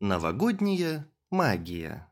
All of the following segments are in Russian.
Новогодняя магия.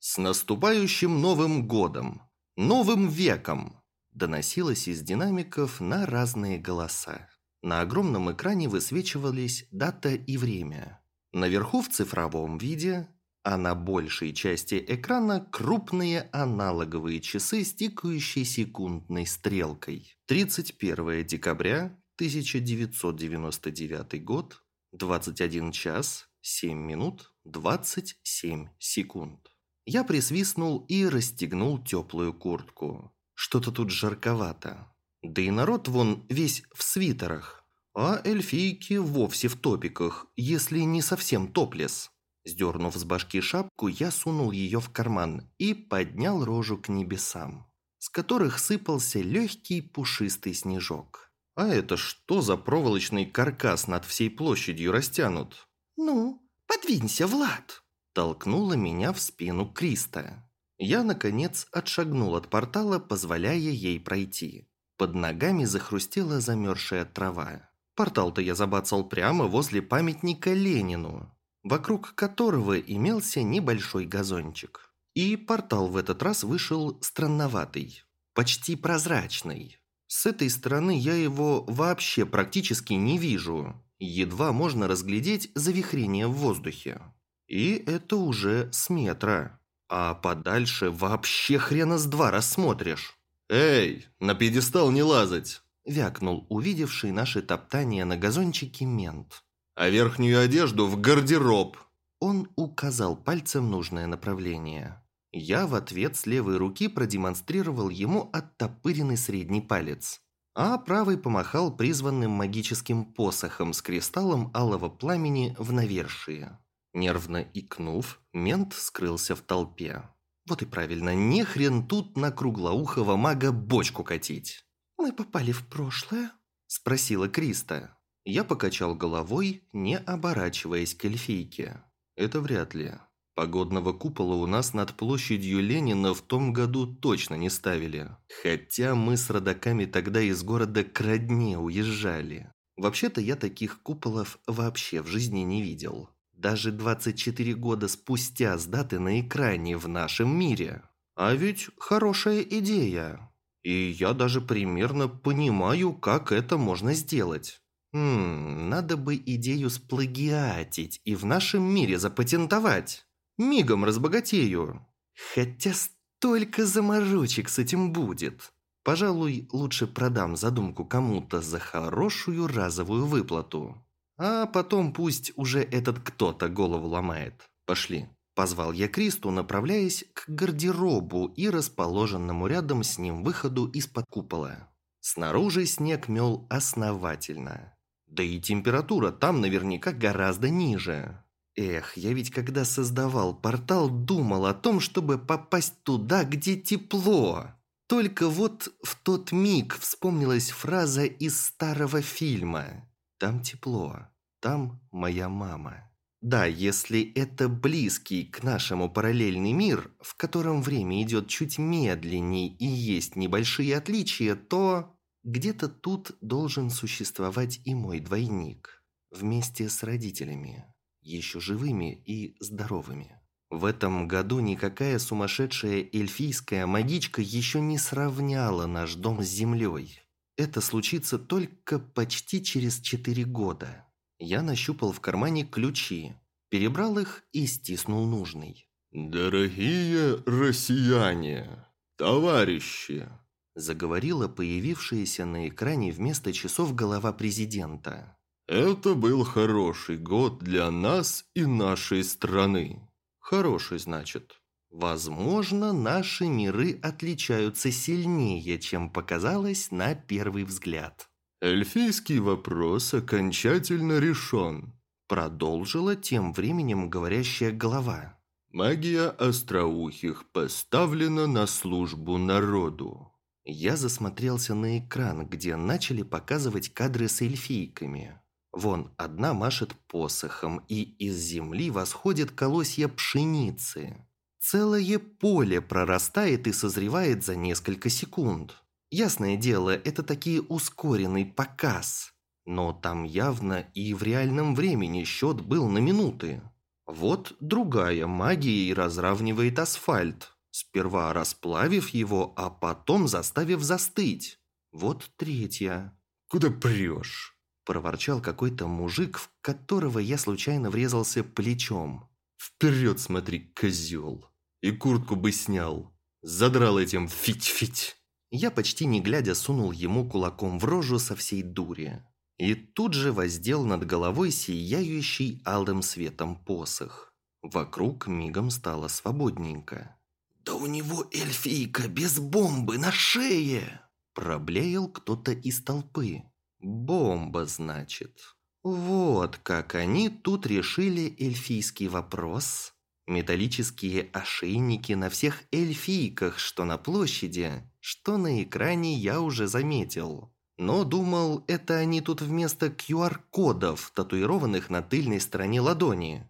С наступающим Новым годом! Новым веком! Доносилось из динамиков на разные голоса. На огромном экране высвечивались дата и время. Наверху в цифровом виде, а на большей части экрана крупные аналоговые часы с тикающей секундной стрелкой. 31 декабря 1999 год, 21 час, 7 минут, 27 секунд. Я присвистнул и расстегнул теплую куртку. Что-то тут жарковато. Да и народ вон весь в свитерах. А эльфийки вовсе в топиках, если не совсем топлес. Сдернув с башки шапку, я сунул ее в карман и поднял рожу к небесам, с которых сыпался легкий пушистый снежок. А это что за проволочный каркас над всей площадью растянут? «Ну, подвинься, Влад!» Толкнула меня в спину Криста. Я, наконец, отшагнул от портала, позволяя ей пройти. Под ногами захрустела замерзшая трава. Портал-то я забацал прямо возле памятника Ленину, вокруг которого имелся небольшой газончик. И портал в этот раз вышел странноватый, почти прозрачный. С этой стороны я его вообще практически не вижу. Едва можно разглядеть завихрение в воздухе. И это уже с метра. А подальше вообще хрена с два рассмотришь. «Эй, на пьедестал не лазать!» Вякнул увидевший наши топтания на газончике мент. «А верхнюю одежду в гардероб!» Он указал пальцем нужное направление. Я в ответ с левой руки продемонстрировал ему оттопыренный средний палец, а правый помахал призванным магическим посохом с кристаллом алого пламени в навершие. Нервно икнув, мент скрылся в толпе. Вот и правильно, не хрен тут на круглоухого мага бочку катить. «Мы попали в прошлое?» – спросила Криста. Я покачал головой, не оборачиваясь к эльфийке. «Это вряд ли. Погодного купола у нас над площадью Ленина в том году точно не ставили. Хотя мы с родаками тогда из города к родне уезжали. Вообще-то я таких куполов вообще в жизни не видел. Даже 24 года спустя с даты на экране в нашем мире. А ведь хорошая идея. И я даже примерно понимаю, как это можно сделать. Хм, надо бы идею сплагиатить и в нашем мире запатентовать. Мигом разбогатею. Хотя столько заморочек с этим будет. Пожалуй, лучше продам задумку кому-то за хорошую разовую выплату. А потом пусть уже этот кто-то голову ломает. Пошли. Позвал я Кристу, направляясь к гардеробу и расположенному рядом с ним выходу из-под купола. Снаружи снег мел основательно. Да и температура там наверняка гораздо ниже. Эх, я ведь когда создавал портал, думал о том, чтобы попасть туда, где тепло. Только вот в тот миг вспомнилась фраза из старого фильма. Там тепло. Там моя мама. Да, если это близкий к нашему параллельный мир, в котором время идет чуть медленнее и есть небольшие отличия, то где-то тут должен существовать и мой двойник. Вместе с родителями. Еще живыми и здоровыми. В этом году никакая сумасшедшая эльфийская магичка еще не сравняла наш дом с землей. Это случится только почти через четыре года. Я нащупал в кармане ключи, перебрал их и стиснул нужный. «Дорогие россияне, товарищи!» заговорила появившаяся на экране вместо часов голова президента. «Это был хороший год для нас и нашей страны». «Хороший, значит. Возможно, наши миры отличаются сильнее, чем показалось на первый взгляд». «Эльфийский вопрос окончательно решен», – продолжила тем временем говорящая голова. «Магия остроухих поставлена на службу народу». Я засмотрелся на экран, где начали показывать кадры с эльфийками. Вон, одна машет посохом, и из земли восходит колосья пшеницы. Целое поле прорастает и созревает за несколько секунд. Ясное дело, это такие ускоренный показ. Но там явно и в реальном времени счет был на минуты. Вот другая магия и разравнивает асфальт, сперва расплавив его, а потом заставив застыть. Вот третья. «Куда прешь?» – проворчал какой-то мужик, в которого я случайно врезался плечом. «Вперед смотри, козел! И куртку бы снял. Задрал этим фить-фить!» Я почти не глядя сунул ему кулаком в рожу со всей дури. И тут же воздел над головой сияющий алым светом посох. Вокруг мигом стало свободненько. «Да у него эльфийка без бомбы на шее!» Проблеял кто-то из толпы. «Бомба, значит. Вот как они тут решили эльфийский вопрос. Металлические ошейники на всех эльфийках, что на площади, что на экране я уже заметил. Но думал, это они тут вместо QR-кодов, татуированных на тыльной стороне ладони.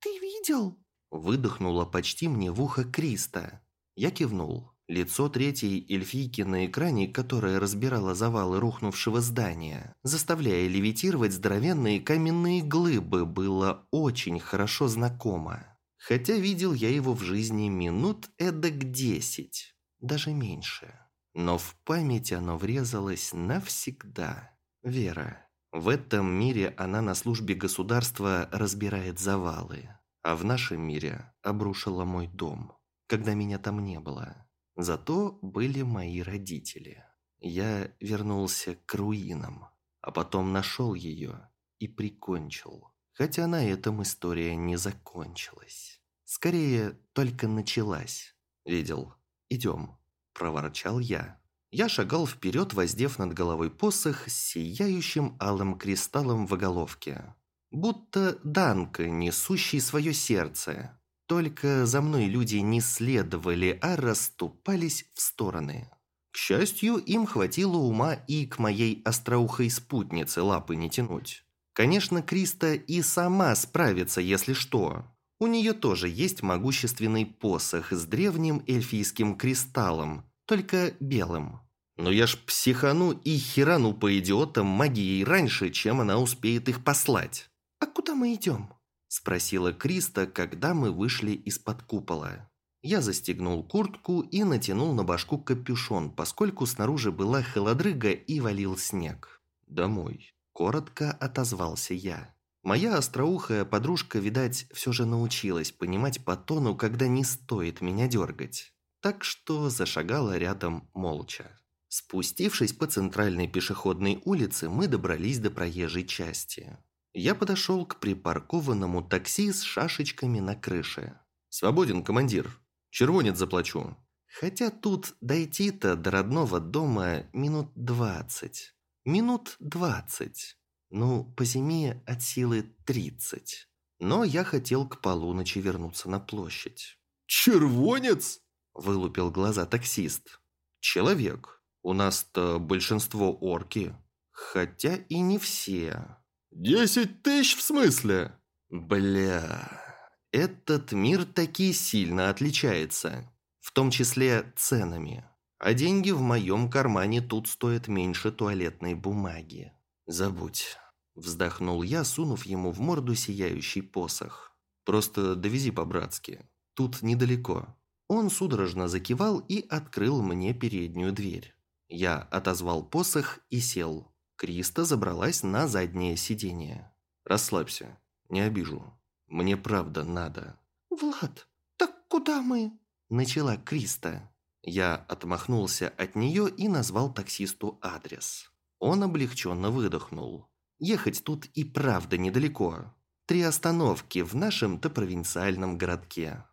«Ты видел?» Выдохнула почти мне в ухо Криста. Я кивнул. Лицо третьей эльфийки на экране, которая разбирала завалы рухнувшего здания, заставляя левитировать здоровенные каменные глыбы, было очень хорошо знакомо. Хотя видел я его в жизни минут эдак десять, даже меньше. Но в память оно врезалось навсегда. Вера. В этом мире она на службе государства разбирает завалы, а в нашем мире обрушила мой дом, когда меня там не было. Зато были мои родители. Я вернулся к руинам, а потом нашел ее и прикончил. Хотя на этом история не закончилась. Скорее, только началась. Видел. Идем. Проворчал я. Я шагал вперед, воздев над головой посох с сияющим алым кристаллом в оголовке. Будто Данка, несущий свое сердце. Только за мной люди не следовали, а расступались в стороны. К счастью, им хватило ума и к моей остроухой спутнице лапы не тянуть. Конечно, Криста и сама справится, если что. У нее тоже есть могущественный посох с древним эльфийским кристаллом, только белым. Но я ж психану и херану по идиотам магией раньше, чем она успеет их послать. «А куда мы идем?» – спросила Криста, когда мы вышли из-под купола. Я застегнул куртку и натянул на башку капюшон, поскольку снаружи была холодрыга и валил снег. «Домой», – коротко отозвался я. Моя остроухая подружка, видать, все же научилась понимать по тону, когда не стоит меня дергать. Так что зашагала рядом молча. Спустившись по центральной пешеходной улице, мы добрались до проезжей части. Я подошел к припаркованному такси с шашечками на крыше. «Свободен, командир. Червонец заплачу». Хотя тут дойти-то до родного дома минут двадцать. Минут двадцать. Ну, по зиме от силы 30. Но я хотел к полуночи вернуться на площадь. «Червонец?» – вылупил глаза таксист. «Человек. У нас-то большинство орки. Хотя и не все». «Десять тысяч в смысле?» «Бля...» Этот мир таки сильно отличается, в том числе ценами. А деньги в моем кармане тут стоят меньше туалетной бумаги. Забудь. Вздохнул я, сунув ему в морду сияющий посох. «Просто довези по-братски. Тут недалеко». Он судорожно закивал и открыл мне переднюю дверь. Я отозвал посох и сел. Криста забралась на заднее сиденье. «Расслабься. Не обижу. Мне правда надо». «Влад, так куда мы?» Начала Криста. Я отмахнулся от нее и назвал таксисту адрес. Он облегченно выдохнул. Ехать тут и правда недалеко. Три остановки в нашем-то провинциальном городке.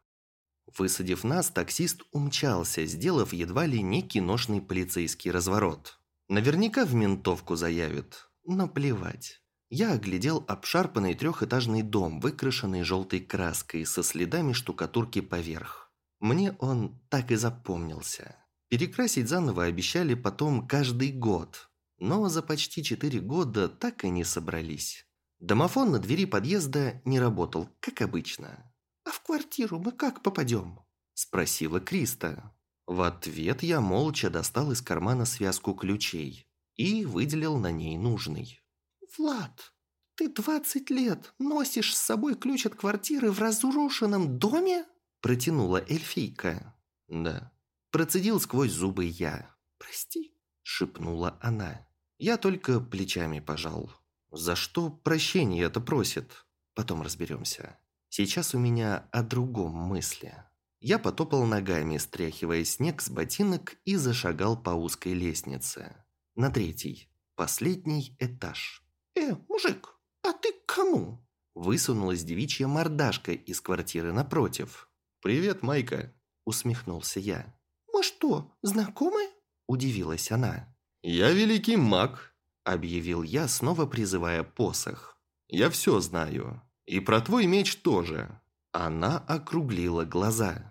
Высадив нас, таксист умчался, сделав едва ли не киношный полицейский разворот. Наверняка в ментовку заявит, но плевать. Я оглядел обшарпанный трехэтажный дом, выкрашенный желтой краской, со следами штукатурки поверх. Мне он так и запомнился. Перекрасить заново обещали потом каждый год, но за почти четыре года так и не собрались. Домофон на двери подъезда не работал, как обычно. «А в квартиру мы как попадем?» – спросила Криста. В ответ я молча достал из кармана связку ключей и выделил на ней нужный. Влад, ты двадцать лет носишь с собой ключ от квартиры в разрушенном доме?» Протянула эльфийка. «Да». Процедил сквозь зубы я. «Прости», – шепнула она. Я только плечами пожал. За что прощение это просит? Потом разберемся. Сейчас у меня о другом мысли. Я потопал ногами, стряхивая снег с ботинок и зашагал по узкой лестнице. На третий, последний этаж. «Э, мужик, а ты к кому?» Высунулась девичья мордашка из квартиры напротив. «Привет, Майка!» – усмехнулся я. «Мы что, знакомы?» – удивилась она. «Я великий маг», – объявил я, снова призывая посох. «Я все знаю. И про твой меч тоже». Она округлила глаза.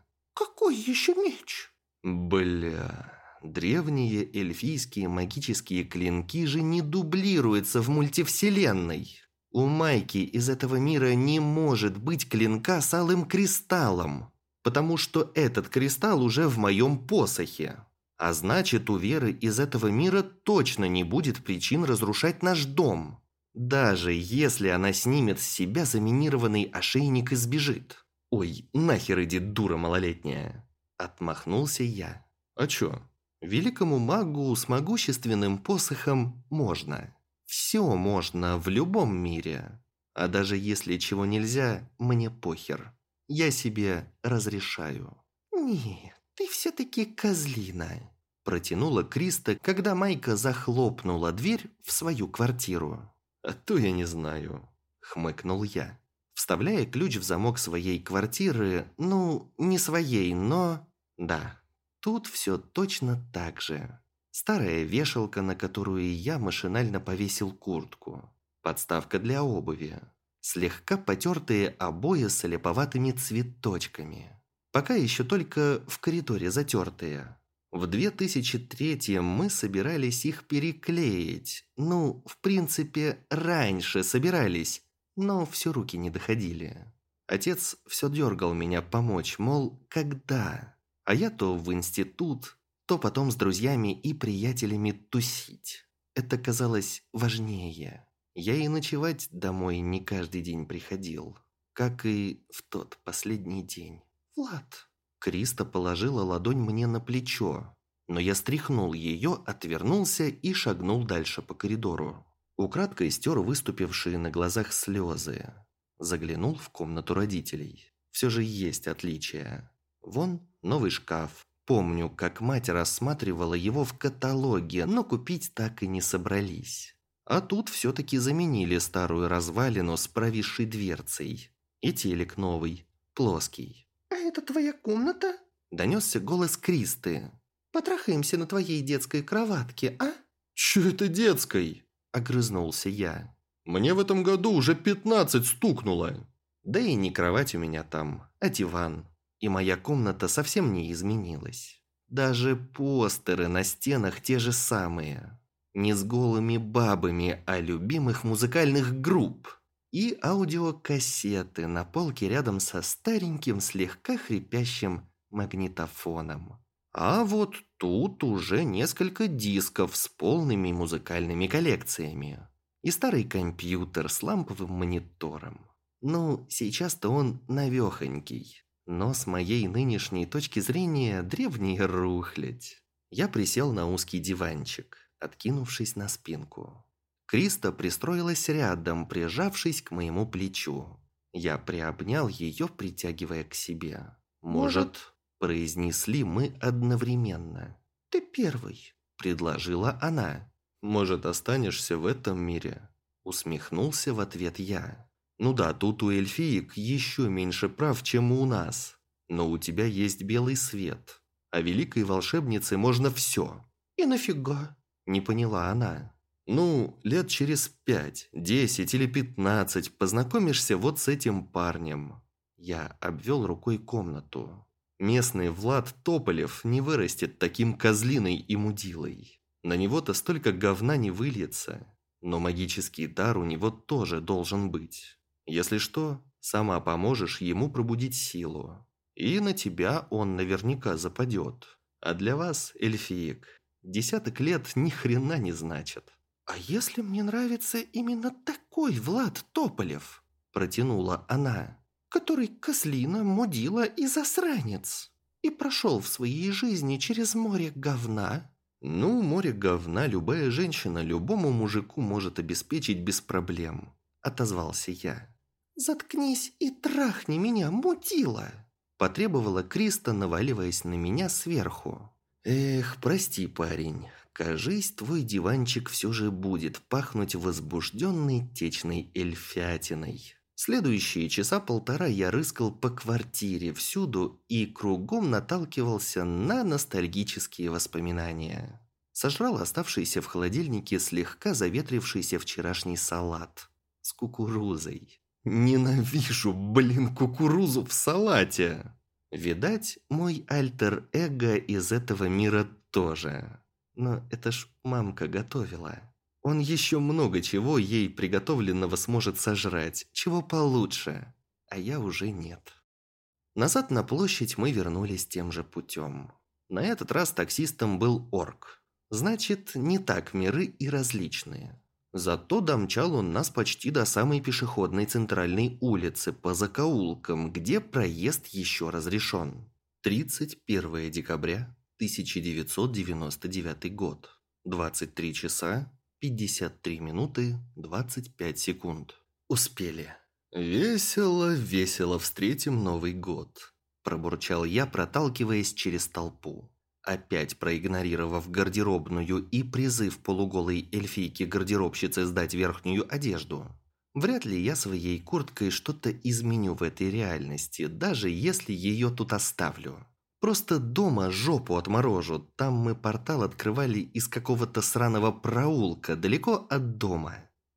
«Какой еще меч?» «Бля...» Древние эльфийские магические клинки же не дублируются в мультивселенной. У Майки из этого мира не может быть клинка с алым кристаллом, потому что этот кристалл уже в моем посохе. А значит, у Веры из этого мира точно не будет причин разрушать наш дом. Даже если она снимет с себя заминированный ошейник и сбежит. Ой, нахер иди, дура малолетняя. Отмахнулся я. А чё? Великому магу с могущественным посохом можно. Все можно в любом мире. А даже если чего нельзя, мне похер. Я себе разрешаю. Нет, ты все-таки козлина. Протянула Криста, когда Майка захлопнула дверь в свою квартиру. «А то я не знаю», – хмыкнул я. Вставляя ключ в замок своей квартиры, ну, не своей, но... Да, Тут все точно так же. Старая вешалка, на которую я машинально повесил куртку. Подставка для обуви. Слегка потертые обои с олеповатыми цветочками. Пока еще только в коридоре затертые. В 2003 мы собирались их переклеить. Ну, в принципе, раньше собирались, но все руки не доходили. Отец все дергал меня помочь, мол, когда? А я то в институт, то потом с друзьями и приятелями тусить. Это казалось важнее. Я и ночевать домой не каждый день приходил, как и в тот последний день. «Влад!» Криста положила ладонь мне на плечо, но я стряхнул ее, отвернулся и шагнул дальше по коридору. Украдкой стер выступившие на глазах слезы. Заглянул в комнату родителей. Все же есть отличия. Вон новый шкаф. Помню, как мать рассматривала его в каталоге, но купить так и не собрались. А тут все-таки заменили старую развалину с провисшей дверцей. И телек новый, плоский. «А это твоя комната?» Донесся голос Кристы. «Потрахаемся на твоей детской кроватке, а?» «Чё это детской?» Огрызнулся я. «Мне в этом году уже пятнадцать стукнуло». Да и не кровать у меня там, а диван и моя комната совсем не изменилась. Даже постеры на стенах те же самые. Не с голыми бабами, а любимых музыкальных групп. И аудиокассеты на полке рядом со стареньким, слегка хрипящим магнитофоном. А вот тут уже несколько дисков с полными музыкальными коллекциями. И старый компьютер с ламповым монитором. Ну, сейчас-то он навехонький. Но с моей нынешней точки зрения древний рухлядь. Я присел на узкий диванчик, откинувшись на спинку. Криста пристроилась рядом, прижавшись к моему плечу. Я приобнял ее, притягивая к себе. «Может, произнесли мы одновременно?» «Ты первый», – предложила она. «Может, останешься в этом мире?» Усмехнулся в ответ я. Ну да, тут у эльфиек еще меньше прав, чем у нас. Но у тебя есть белый свет. А великой волшебнице можно все. И нафига? Не поняла она. Ну, лет через пять, десять или пятнадцать познакомишься вот с этим парнем. Я обвел рукой комнату. Местный Влад Тополев не вырастет таким козлиной и мудилой. На него-то столько говна не выльется. Но магический дар у него тоже должен быть. Если что, сама поможешь ему пробудить силу. И на тебя он наверняка западет. А для вас, эльфиек, десяток лет ни хрена не значит. «А если мне нравится именно такой Влад Тополев?» – протянула она. «Который козлина, мудила и засранец. И прошел в своей жизни через море говна». «Ну, море говна любая женщина любому мужику может обеспечить без проблем», – отозвался я. «Заткнись и трахни меня, мудила!» – потребовала Криста, наваливаясь на меня сверху. «Эх, прости, парень, Кажись, твой диванчик все же будет пахнуть возбужденной течной эльфятиной. Следующие часа полтора я рыскал по квартире всюду и кругом наталкивался на ностальгические воспоминания. Сожрал оставшийся в холодильнике слегка заветрившийся вчерашний салат с кукурузой. Ненавижу, блин, кукурузу в салате. Видать, мой альтер-эго из этого мира тоже. Но это ж мамка готовила. Он еще много чего ей приготовленного сможет сожрать, чего получше. А я уже нет. Назад на площадь мы вернулись тем же путем. На этот раз таксистом был орк. Значит, не так миры и различные. Зато домчал он нас почти до самой пешеходной центральной улицы по закоулкам, где проезд еще разрешен. 31 декабря 1999 год. 23 часа 53 минуты 25 секунд. Успели. «Весело, весело встретим Новый год», – пробурчал я, проталкиваясь через толпу. Опять проигнорировав гардеробную и призыв полуголой эльфийки-гардеробщицы сдать верхнюю одежду. Вряд ли я своей курткой что-то изменю в этой реальности, даже если ее тут оставлю. Просто дома жопу отморожу. Там мы портал открывали из какого-то сраного проулка, далеко от дома.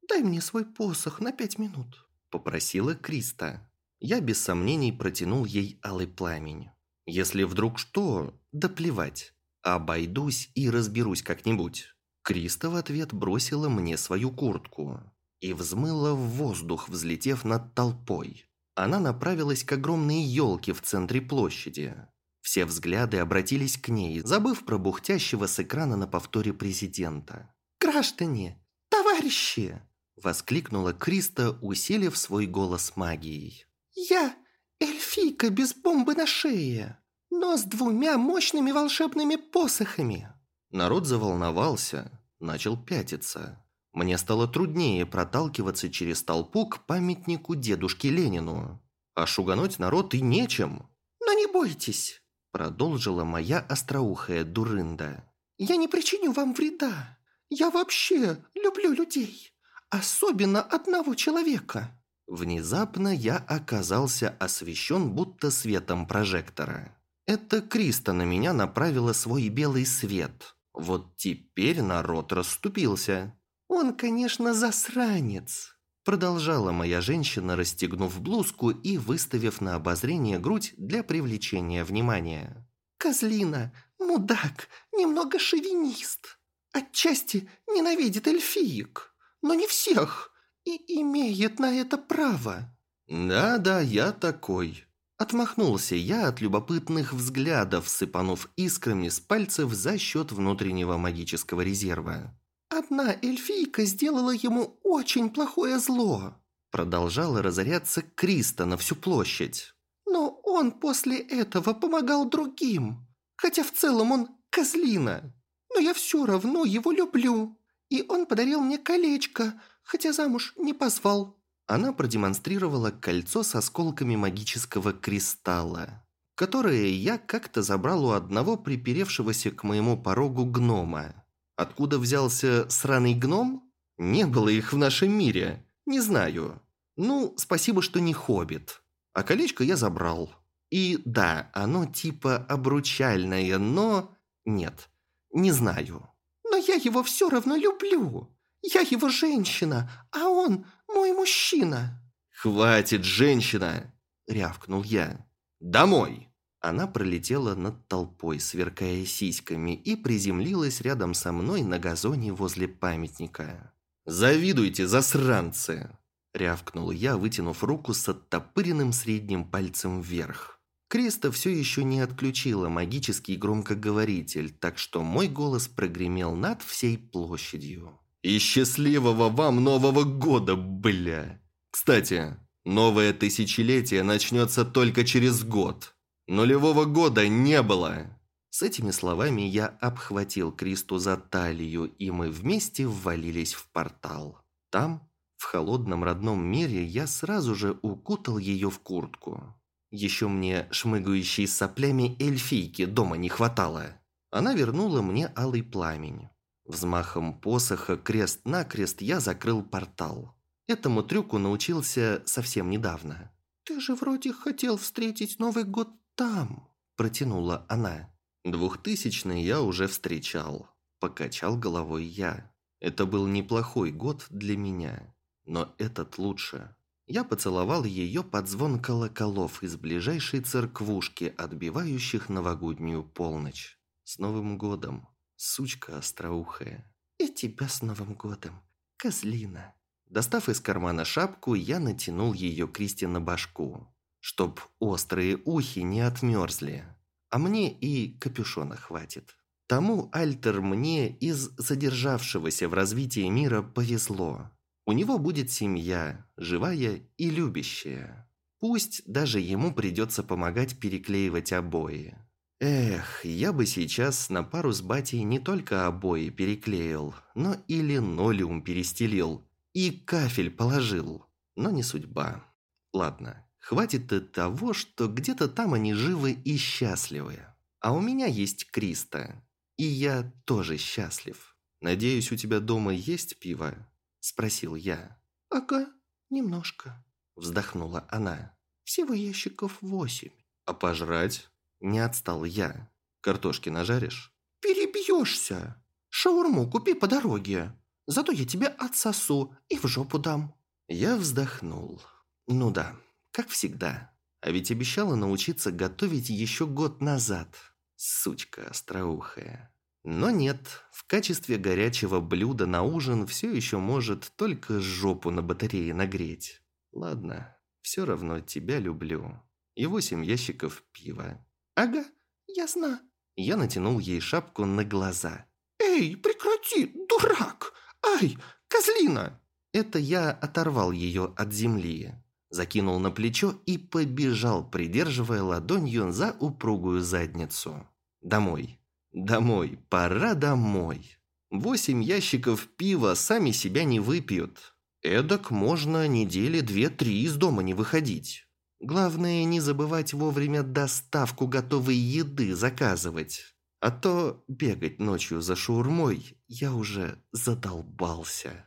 «Дай мне свой посох на пять минут», – попросила Криста. Я без сомнений протянул ей алый пламень. Если вдруг что, да плевать. Обойдусь и разберусь как-нибудь. Криста в ответ бросила мне свою куртку и взмыла в воздух, взлетев над толпой. Она направилась к огромной елке в центре площади. Все взгляды обратились к ней, забыв про бухтящего с экрана на повторе президента. «Граждане! Товарищи!» – воскликнула Криста, усилив свой голос магией. «Я эльфийка без бомбы на шее, но с двумя мощными волшебными посохами!» Народ заволновался, начал пятиться. Мне стало труднее проталкиваться через толпу к памятнику дедушке Ленину. А шугануть народ и нечем. «Но не бойтесь!» Продолжила моя остроухая дурында. «Я не причиню вам вреда. Я вообще люблю людей. Особенно одного человека». Внезапно я оказался освещен будто светом прожектора. Это Криста на меня направила свой белый свет. Вот теперь народ расступился. «Он, конечно, засранец», Продолжала моя женщина, расстегнув блузку и выставив на обозрение грудь для привлечения внимания. «Козлина, мудак, немного шовинист. Отчасти ненавидит эльфиек, но не всех, и имеет на это право». «Да-да, я такой». Отмахнулся я от любопытных взглядов, сыпанув искрами с пальцев за счет внутреннего магического резерва. «Одна эльфийка сделала ему очень плохое зло», продолжала разоряться Криста на всю площадь. «Но он после этого помогал другим, хотя в целом он козлина. Но я все равно его люблю, и он подарил мне колечко, хотя замуж не позвал». Она продемонстрировала кольцо с осколками магического кристалла, которое я как-то забрал у одного приперевшегося к моему порогу гнома. Откуда взялся сраный гном? Не было их в нашем мире. Не знаю. Ну, спасибо, что не хоббит. А колечко я забрал. И да, оно типа обручальное, но... Нет, не знаю. Но я его все равно люблю. Я его женщина, а он мой мужчина. «Хватит, женщина!» – рявкнул я. «Домой!» Она пролетела над толпой, сверкая сиськами, и приземлилась рядом со мной на газоне возле памятника. «Завидуйте, засранцы!» – рявкнул я, вытянув руку с оттопыренным средним пальцем вверх. Креста все еще не отключила магический громкоговоритель, так что мой голос прогремел над всей площадью. И счастливого вам Нового года, бля! Кстати, новое тысячелетие начнется только через год. Нулевого года не было. С этими словами я обхватил Кристу за талию, и мы вместе ввалились в портал. Там, в холодном родном мире, я сразу же укутал ее в куртку. Еще мне шмыгающей соплями эльфийки дома не хватало. Она вернула мне алый пламень. Взмахом посоха крест-накрест я закрыл портал. Этому трюку научился совсем недавно. «Ты же вроде хотел встретить Новый год там», – протянула она. Двухтысячный я уже встречал. Покачал головой я. Это был неплохой год для меня. Но этот лучше. Я поцеловал ее под звон колоколов из ближайшей церквушки, отбивающих новогоднюю полночь. С Новым годом, сучка остроухая. И тебя с Новым годом, козлина. Достав из кармана шапку, я натянул ее Кристи на башку, чтоб острые ухи не отмерзли а мне и капюшона хватит. Тому Альтер мне из задержавшегося в развитии мира повезло. У него будет семья, живая и любящая. Пусть даже ему придется помогать переклеивать обои. Эх, я бы сейчас на пару с батей не только обои переклеил, но и линолеум перестелил, и кафель положил. Но не судьба. Ладно, Хватит и того, что где-то там они живы и счастливы. А у меня есть Криста. И я тоже счастлив. Надеюсь, у тебя дома есть пиво?» Спросил я. «Ага, немножко», вздохнула она. «Всего ящиков восемь». «А пожрать?» Не отстал я. «Картошки нажаришь?» «Перебьешься! Шаурму купи по дороге. Зато я тебе отсосу и в жопу дам». Я вздохнул. «Ну да, как всегда. А ведь обещала научиться готовить еще год назад. Сучка остроухая. Но нет, в качестве горячего блюда на ужин все еще может только жопу на батарее нагреть. Ладно, все равно тебя люблю. И восемь ящиков пива. Ага, ясно. Я натянул ей шапку на глаза. Эй, прекрати, дурак! Ай, козлина! Это я оторвал ее от земли закинул на плечо и побежал, придерживая ладонью за упругую задницу. Домой. Домой. Пора домой. Восемь ящиков пива сами себя не выпьют. Эдак можно недели две-три из дома не выходить. Главное, не забывать вовремя доставку готовой еды заказывать. А то бегать ночью за шаурмой я уже задолбался.